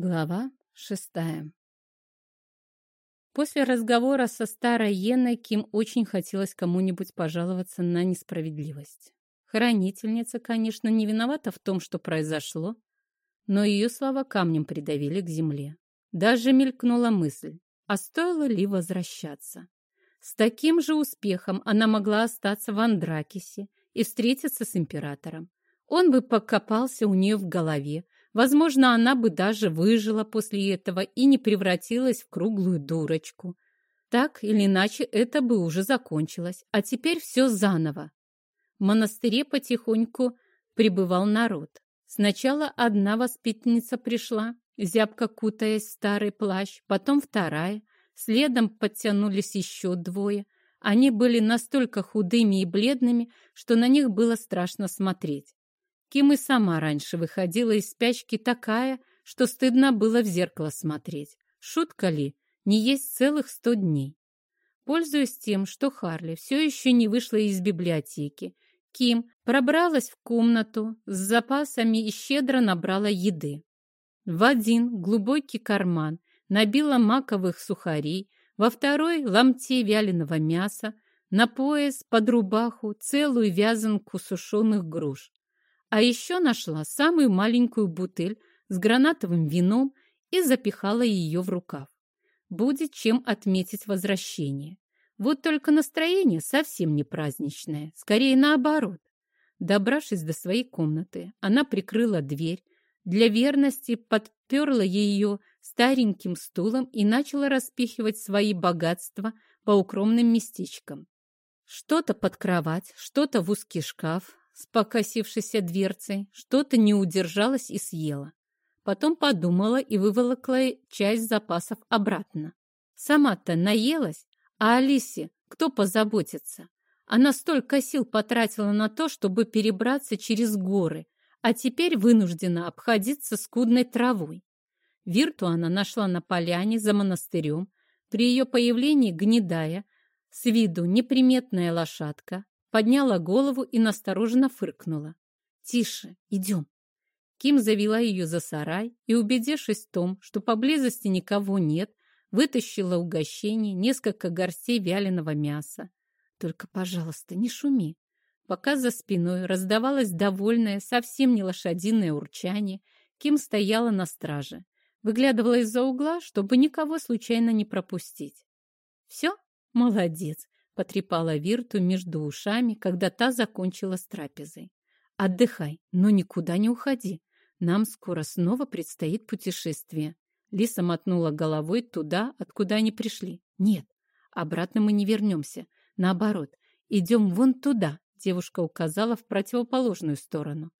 Глава шестая После разговора со старой Йеной Ким очень хотелось кому-нибудь пожаловаться на несправедливость. Хранительница, конечно, не виновата в том, что произошло, но ее слова камнем придавили к земле. Даже мелькнула мысль, а стоило ли возвращаться. С таким же успехом она могла остаться в Андракисе и встретиться с императором. Он бы покопался у нее в голове, Возможно, она бы даже выжила после этого и не превратилась в круглую дурочку. Так или иначе, это бы уже закончилось. А теперь все заново. В монастыре потихоньку прибывал народ. Сначала одна воспитанница пришла, зябко кутаясь в старый плащ, потом вторая. Следом подтянулись еще двое. Они были настолько худыми и бледными, что на них было страшно смотреть. Ким и сама раньше выходила из спячки такая, что стыдно было в зеркало смотреть. Шутка ли? Не есть целых сто дней. Пользуясь тем, что Харли все еще не вышла из библиотеки, Ким пробралась в комнату с запасами и щедро набрала еды. В один глубокий карман набила маковых сухарей, во второй — ломти вяленого мяса, на пояс под рубаху целую вязанку сушеных груш. А еще нашла самую маленькую бутыль с гранатовым вином и запихала ее в рукав. Будет чем отметить возвращение. Вот только настроение совсем не праздничное, скорее наоборот. Добравшись до своей комнаты, она прикрыла дверь, для верности подперла ее стареньким стулом и начала распихивать свои богатства по укромным местечкам. Что-то под кровать, что-то в узкий шкаф, с покосившейся дверцей, что-то не удержалась и съела. Потом подумала и выволокла часть запасов обратно. Сама-то наелась, а Алисе кто позаботится? Она столько сил потратила на то, чтобы перебраться через горы, а теперь вынуждена обходиться скудной травой. Вирту она нашла на поляне за монастырем. При ее появлении гнедая, с виду неприметная лошадка, подняла голову и настороженно фыркнула. «Тише, идем». Ким завела ее за сарай и, убедившись в том, что поблизости никого нет, вытащила угощение, несколько горстей вяленого мяса. «Только, пожалуйста, не шуми». Пока за спиной раздавалось довольное, совсем не лошадиное урчание, Ким стояла на страже, выглядывала из-за угла, чтобы никого случайно не пропустить. «Все? Молодец!» Потрепала Вирту между ушами, когда та закончила с трапезой. «Отдыхай, но никуда не уходи. Нам скоро снова предстоит путешествие». Лиса мотнула головой туда, откуда они пришли. «Нет, обратно мы не вернемся. Наоборот, идем вон туда», девушка указала в противоположную сторону.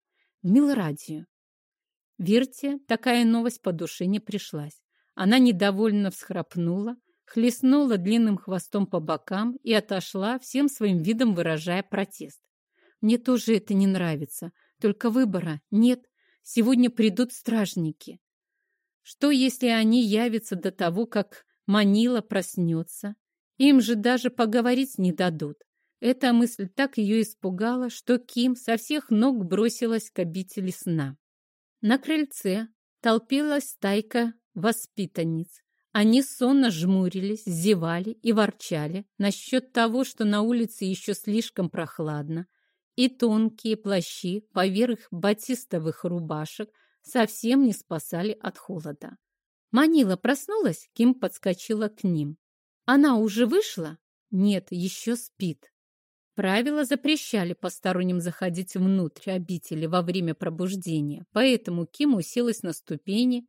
«В Милрадию». Вирте такая новость по душе не пришлась. Она недовольно всхрапнула, хлестнула длинным хвостом по бокам и отошла, всем своим видом выражая протест. «Мне тоже это не нравится, только выбора нет. Сегодня придут стражники. Что, если они явятся до того, как Манила проснется? Им же даже поговорить не дадут». Эта мысль так ее испугала, что Ким со всех ног бросилась к обители сна. На крыльце толпилась стайка воспитанниц. Они сонно жмурились, зевали и ворчали насчет того, что на улице еще слишком прохладно, и тонкие плащи поверх батистовых рубашек совсем не спасали от холода. Манила проснулась, Ким подскочила к ним. Она уже вышла? Нет, еще спит. Правила запрещали посторонним заходить внутрь обители во время пробуждения, поэтому Ким уселась на ступени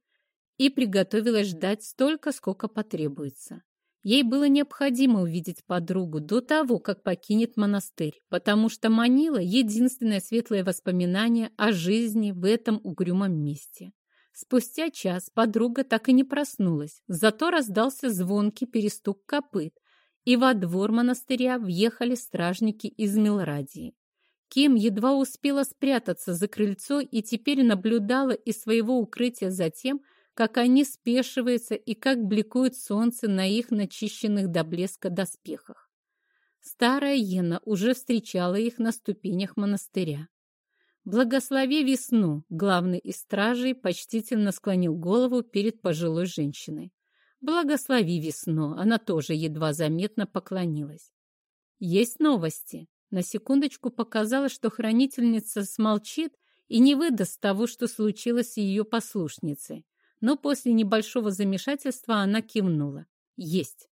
и приготовилась ждать столько, сколько потребуется. Ей было необходимо увидеть подругу до того, как покинет монастырь, потому что манила единственное светлое воспоминание о жизни в этом угрюмом месте. Спустя час подруга так и не проснулась, зато раздался звонкий перестук копыт, и во двор монастыря въехали стражники из Милрадии. Ким едва успела спрятаться за крыльцо и теперь наблюдала из своего укрытия за тем, как они спешиваются и как бликует солнце на их начищенных до блеска доспехах. Старая Ена уже встречала их на ступенях монастыря. Благослови весну, главный из стражей почтительно склонил голову перед пожилой женщиной. Благослови весну, она тоже едва заметно поклонилась. Есть новости. На секундочку показалось, что хранительница смолчит и не выдаст того, что случилось с ее послушницей. Но после небольшого замешательства она кивнула. Есть.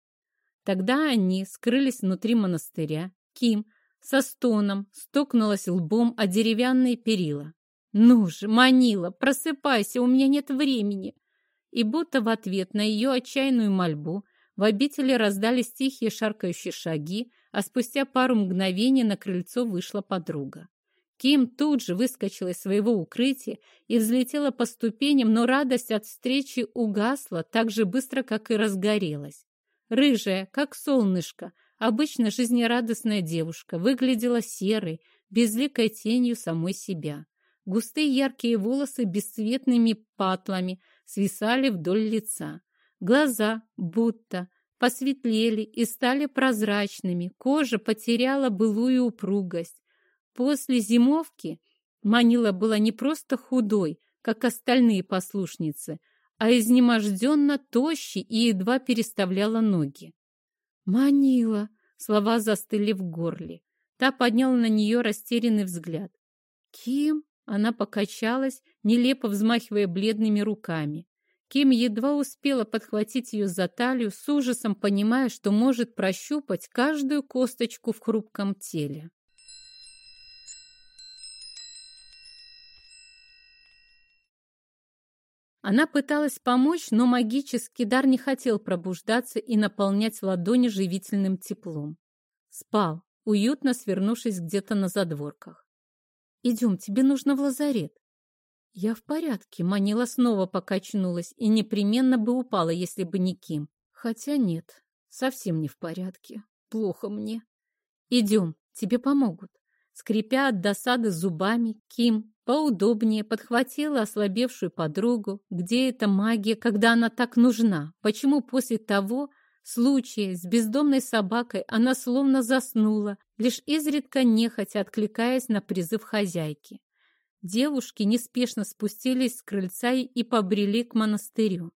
Тогда они скрылись внутри монастыря. Ким со стоном стукнулась лбом о деревянные перила. «Ну же, Манила, просыпайся, у меня нет времени!» И будто в ответ на ее отчаянную мольбу в обители раздались тихие шаркающие шаги, а спустя пару мгновений на крыльцо вышла подруга. Ким тут же выскочила из своего укрытия и взлетела по ступеням, но радость от встречи угасла так же быстро, как и разгорелась. Рыжая, как солнышко, Обычно жизнерадостная девушка выглядела серой, безликой тенью самой себя. Густые яркие волосы бесцветными патлами свисали вдоль лица. Глаза будто посветлели и стали прозрачными, кожа потеряла былую упругость. После зимовки Манила была не просто худой, как остальные послушницы, а изнеможденно тощей и едва переставляла ноги. «Манила!» Слова застыли в горле. Та подняла на нее растерянный взгляд. «Ким?» Она покачалась, нелепо взмахивая бледными руками. Ким едва успела подхватить ее за талию, с ужасом понимая, что может прощупать каждую косточку в хрупком теле. Она пыталась помочь, но магический дар не хотел пробуждаться и наполнять ладони живительным теплом. Спал, уютно свернувшись где-то на задворках. «Идем, тебе нужно в лазарет». «Я в порядке», — Манила снова покачнулась и непременно бы упала, если бы не Ким. Хотя нет, совсем не в порядке. Плохо мне. «Идем, тебе помогут». Скрипя от досады зубами, Ким поудобнее подхватила ослабевшую подругу. Где эта магия, когда она так нужна? Почему после того случая с бездомной собакой она словно заснула, лишь изредка нехотя откликаясь на призыв хозяйки? Девушки неспешно спустились с крыльца и побрели к монастырю.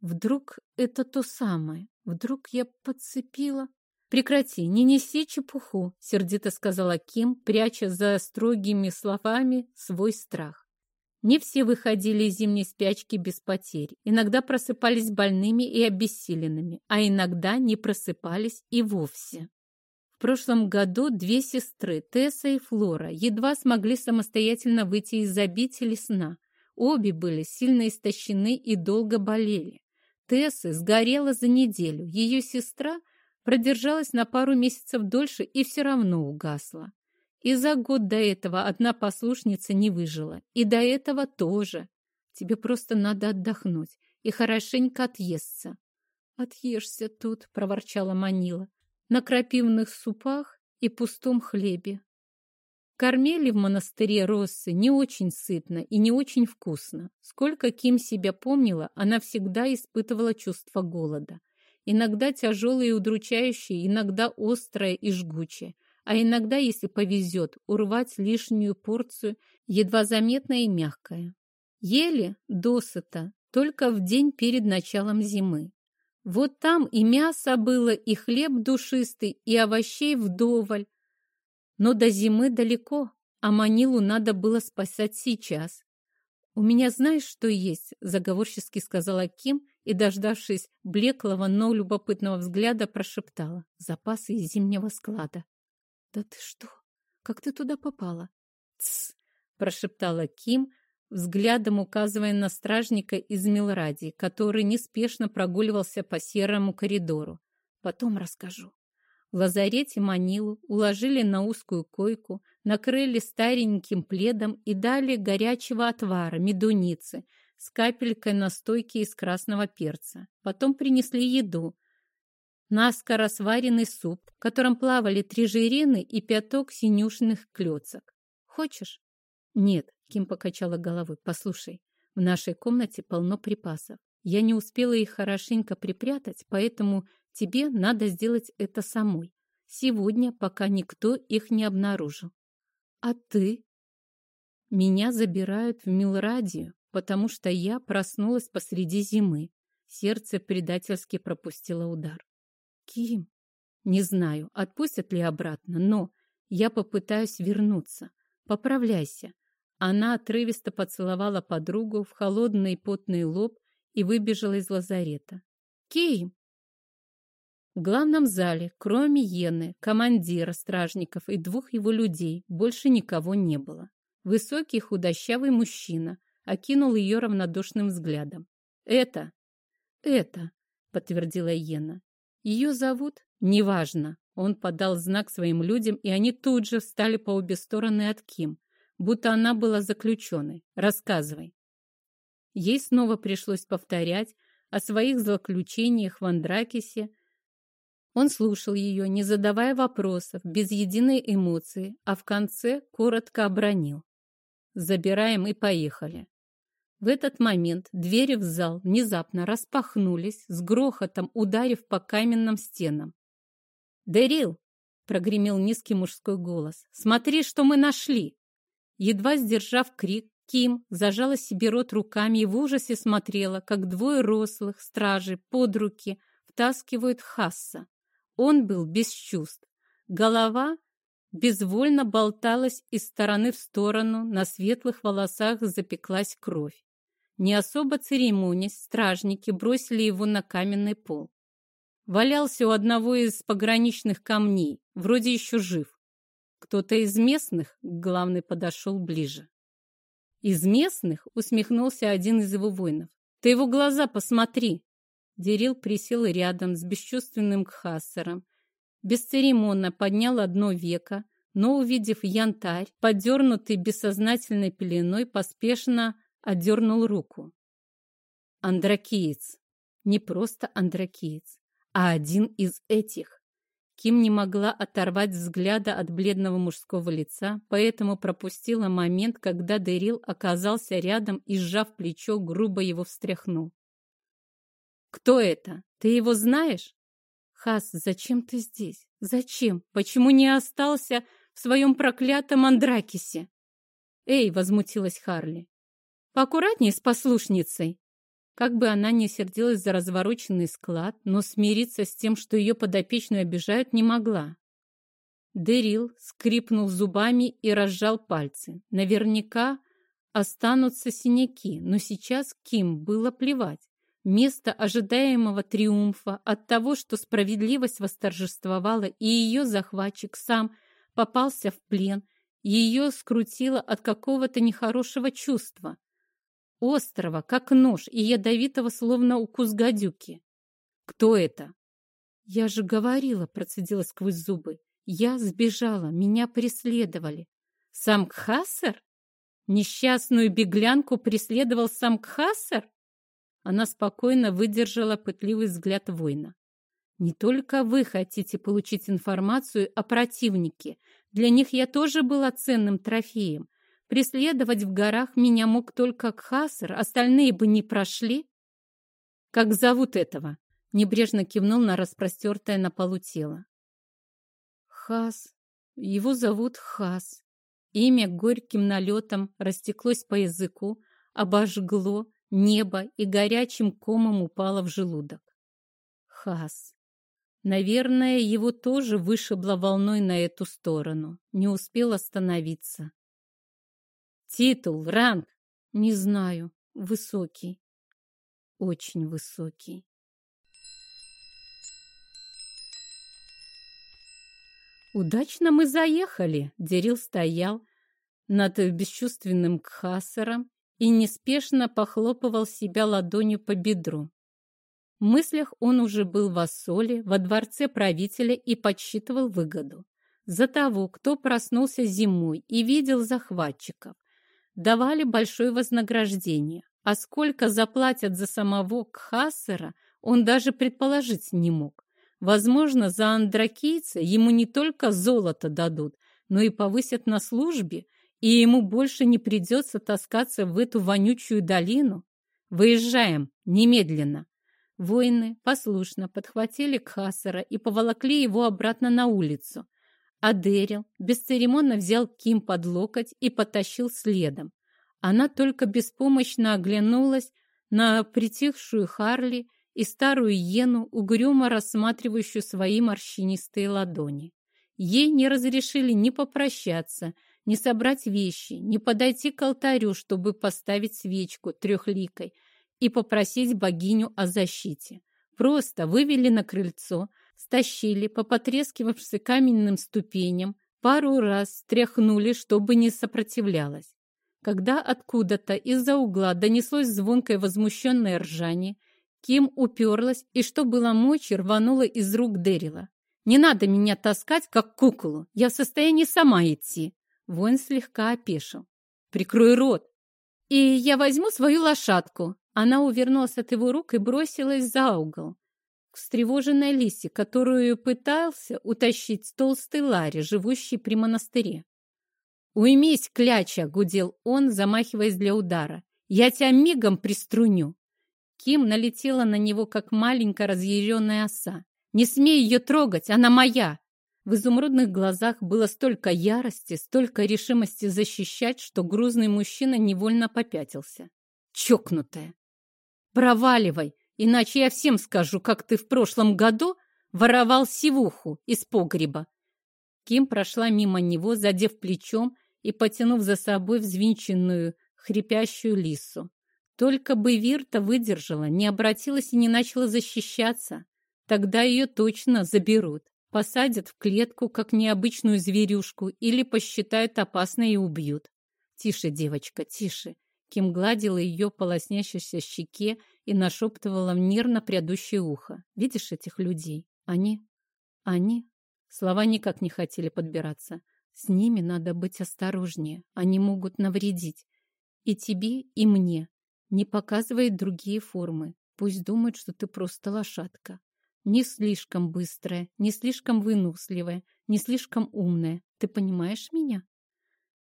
Вдруг это то самое? Вдруг я подцепила? «Прекрати, не неси чепуху», — сердито сказала Ким, пряча за строгими словами свой страх. Не все выходили из зимней спячки без потерь. Иногда просыпались больными и обессиленными, а иногда не просыпались и вовсе. В прошлом году две сестры, Тесса и Флора, едва смогли самостоятельно выйти из обители сна. Обе были сильно истощены и долго болели. Тесса сгорела за неделю. Ее сестра Продержалась на пару месяцев дольше и все равно угасла. И за год до этого одна послушница не выжила. И до этого тоже. Тебе просто надо отдохнуть и хорошенько отъесться. «Отъешься тут», — проворчала Манила, — «на крапивных супах и пустом хлебе». Кормили в монастыре Россы не очень сытно и не очень вкусно. Сколько Ким себя помнила, она всегда испытывала чувство голода. Иногда тяжелое и удручающее, иногда острое и жгучее, а иногда, если повезет, урвать лишнюю порцию, едва заметное и мягкое. Ели досыта только в день перед началом зимы. Вот там и мясо было, и хлеб душистый, и овощей вдоволь. Но до зимы далеко, а Манилу надо было спасать сейчас. «У меня знаешь, что есть?» – заговорчески сказала Ким и, дождавшись блеклого, но любопытного взгляда, прошептала. «Запасы из зимнего склада». «Да ты что? Как ты туда попала?» «Тсс!» – прошептала Ким, взглядом указывая на стражника из Милради, который неспешно прогуливался по серому коридору. «Потом расскажу». В лазарете Манилу уложили на узкую койку, накрыли стареньким пледом и дали горячего отвара, медуницы, с капелькой настойки из красного перца. Потом принесли еду. Наскоро сваренный суп, в котором плавали три жирины и пяток синюшных клёцок. Хочешь? Нет, Ким покачала головой. Послушай, в нашей комнате полно припасов. Я не успела их хорошенько припрятать, поэтому Тебе надо сделать это самой. Сегодня, пока никто их не обнаружил. А ты? Меня забирают в Милрадию, потому что я проснулась посреди зимы. Сердце предательски пропустило удар. Ким? Не знаю, отпустят ли обратно, но я попытаюсь вернуться. Поправляйся. Она отрывисто поцеловала подругу в холодный потный лоб и выбежала из лазарета. Ким! В главном зале, кроме Йены, командира стражников и двух его людей, больше никого не было. Высокий худощавый мужчина окинул ее равнодушным взглядом. «Это! Это!» — подтвердила Йена. «Ее зовут? Неважно». Он подал знак своим людям, и они тут же встали по обе стороны от Ким, будто она была заключенной. «Рассказывай». Ей снова пришлось повторять о своих злоключениях в Андракисе, он слушал ее, не задавая вопросов, без единой эмоции, а в конце коротко обронил. «Забираем и поехали». В этот момент двери в зал внезапно распахнулись, с грохотом ударив по каменным стенам. «Дэрил!» — прогремел низкий мужской голос. «Смотри, что мы нашли!» Едва сдержав крик, Ким зажала себе рот руками и в ужасе смотрела, как двое рослых стражей под руки втаскивают Хасса. Он был без чувств. Голова безвольно болталась из стороны в сторону, на светлых волосах запеклась кровь. Не особо церемонясь, стражники бросили его на каменный пол. Валялся у одного из пограничных камней, вроде еще жив. Кто-то из местных, главный, подошел ближе. Из местных усмехнулся один из его воинов. Ты его глаза посмотри. Дерил присел рядом с бесчувственным кхассером. Бесцеремонно поднял одно веко, но, увидев янтарь, подернутый бессознательной пеленой, поспешно отдернул руку. Андракиец. Не просто андракиец, а один из этих. Ким не могла оторвать взгляда от бледного мужского лица, поэтому пропустила момент, когда Дэрил оказался рядом и, сжав плечо, грубо его встряхнул. «Кто это? Ты его знаешь?» «Хас, зачем ты здесь? Зачем? Почему не остался в своем проклятом Андракисе?» «Эй!» — возмутилась Харли. «Поаккуратнее с послушницей!» Как бы она ни сердилась за развороченный склад, но смириться с тем, что ее подопечную обижают, не могла. Дэрил скрипнул зубами и разжал пальцы. Наверняка останутся синяки, но сейчас Ким было плевать. Место ожидаемого триумфа от того, что справедливость восторжествовала, и ее захватчик сам попался в плен, ее скрутило от какого-то нехорошего чувства. Острого, как нож, и ядовитого, словно укус гадюки. «Кто это?» «Я же говорила», — процедила сквозь зубы. «Я сбежала, меня преследовали». «Сам Кхасар? Несчастную беглянку преследовал сам Кхасар?» Она спокойно выдержала пытливый взгляд воина. «Не только вы хотите получить информацию о противнике. Для них я тоже была ценным трофеем. Преследовать в горах меня мог только Кхасар, остальные бы не прошли». «Как зовут этого?» — небрежно кивнул на распростертое на полу тело. «Хас. Его зовут Хас». Имя горьким налетом растеклось по языку, обожгло, Небо и горячим комом упало в желудок. Хас. Наверное, его тоже вышибло волной на эту сторону. Не успел остановиться. Титул, ранг? Не знаю. Высокий. Очень высокий. Удачно мы заехали. Дерил стоял над бесчувственным кхасером и неспешно похлопывал себя ладонью по бедру. В мыслях он уже был в Ассоле, во дворце правителя и подсчитывал выгоду. За того, кто проснулся зимой и видел захватчиков, давали большое вознаграждение, а сколько заплатят за самого Кхасера, он даже предположить не мог. Возможно, за андракийца ему не только золото дадут, но и повысят на службе – и ему больше не придется таскаться в эту вонючую долину? Выезжаем, немедленно. Воины послушно подхватили Кхасара и поволокли его обратно на улицу. А Дэрил бесцеремонно взял Ким под локоть и потащил следом. Она только беспомощно оглянулась на притихшую Харли и старую Йену, угрюмо рассматривающую свои морщинистые ладони. Ей не разрешили ни попрощаться, ни собрать вещи, ни подойти к алтарю, чтобы поставить свечку трехликой и попросить богиню о защите. Просто вывели на крыльцо, стащили по потрескивавшимся каменным ступеням, пару раз тряхнули, чтобы не сопротивлялась. Когда откуда-то из-за угла донеслось звонкое возмущенное ржание, Ким уперлась и, что было мочи, рванула из рук Дэрила. «Не надо меня таскать, как куклу. Я в состоянии сама идти». Воин слегка опешил. «Прикрой рот!» «И я возьму свою лошадку». Она увернулась от его рук и бросилась за угол. К встревоженной Лисе, которую пытался утащить толстый Ларри, живущий при монастыре. «Уймись, кляча!» — гудел он, замахиваясь для удара. «Я тебя мигом приструню!» Ким налетела на него, как маленькая разъяренная оса. «Не смей ее трогать, она моя!» В изумрудных глазах было столько ярости, столько решимости защищать, что грузный мужчина невольно попятился. «Чокнутая! Проваливай, иначе я всем скажу, как ты в прошлом году воровал сивуху из погреба!» Ким прошла мимо него, задев плечом и потянув за собой взвинченную, хрипящую лису. Только бы Вирта выдержала, не обратилась и не начала защищаться. Тогда ее точно заберут. Посадят в клетку, как необычную зверюшку, или посчитают опасной и убьют. Тише, девочка, тише. Ким гладила ее по лоснящейся щеке и нашептывала в нервно прядущее ухо. Видишь этих людей? Они... Они... Слова никак не хотели подбираться. С ними надо быть осторожнее. Они могут навредить. И тебе, и мне. Не показывает другие формы. Пусть думают, что ты просто лошадка. Не слишком быстрая, не слишком выносливая, не слишком умная. Ты понимаешь меня?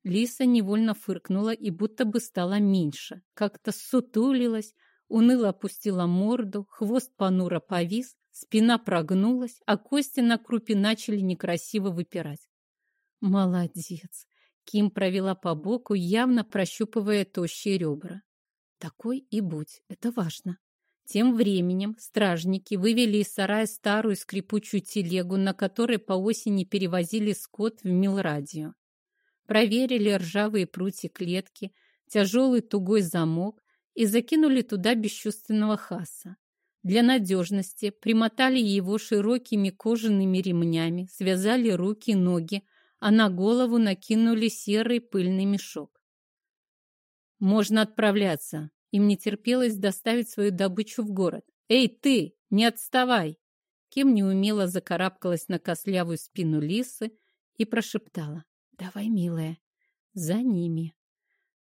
Лиса невольно фыркнула и будто бы стала меньше. Как-то сутулилась, уныло опустила морду, хвост понуро повис, спина прогнулась, а кости на крупе начали некрасиво выпирать. Молодец! Ким провела по боку, явно прощупывая тощие ребра. Такой и будь, это важно. Тем временем стражники вывели из сарая старую скрипучую телегу, на которой по осени перевозили скот в Милрадио. Проверили ржавые прутья клетки, тяжелый тугой замок и закинули туда бесчувственного хаса. Для надежности примотали его широкими кожаными ремнями, связали руки и ноги, а на голову накинули серый пыльный мешок. Можно отправляться. Им не терпелось доставить свою добычу в город. Эй, ты, не отставай! Кем неумело закарабкалась на кослявую спину лисы и прошептала. Давай, милая, за ними.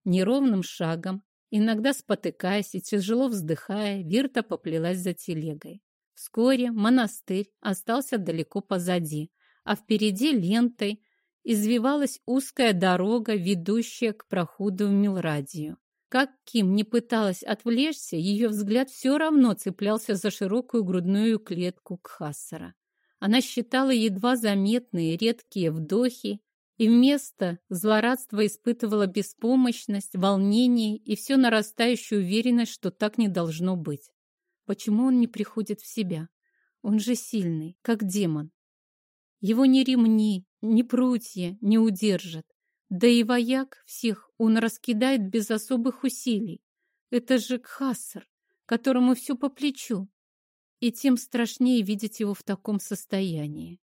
Неровным шагом, иногда спотыкаясь и тяжело вздыхая, Вирта поплелась за телегой. Вскоре монастырь остался далеко позади, а впереди лентой извивалась узкая дорога, ведущая к проходу в Милрадию. Как Ким не пыталась отвлечься, ее взгляд все равно цеплялся за широкую грудную клетку Кхассара. Она считала едва заметные редкие вдохи и вместо злорадства испытывала беспомощность, волнение и все нарастающую уверенность, что так не должно быть. Почему он не приходит в себя? Он же сильный, как демон. Его ни ремни, ни прутья не удержат. Да и вояк всех он раскидает без особых усилий. Это же Кхассар, которому все по плечу. И тем страшнее видеть его в таком состоянии.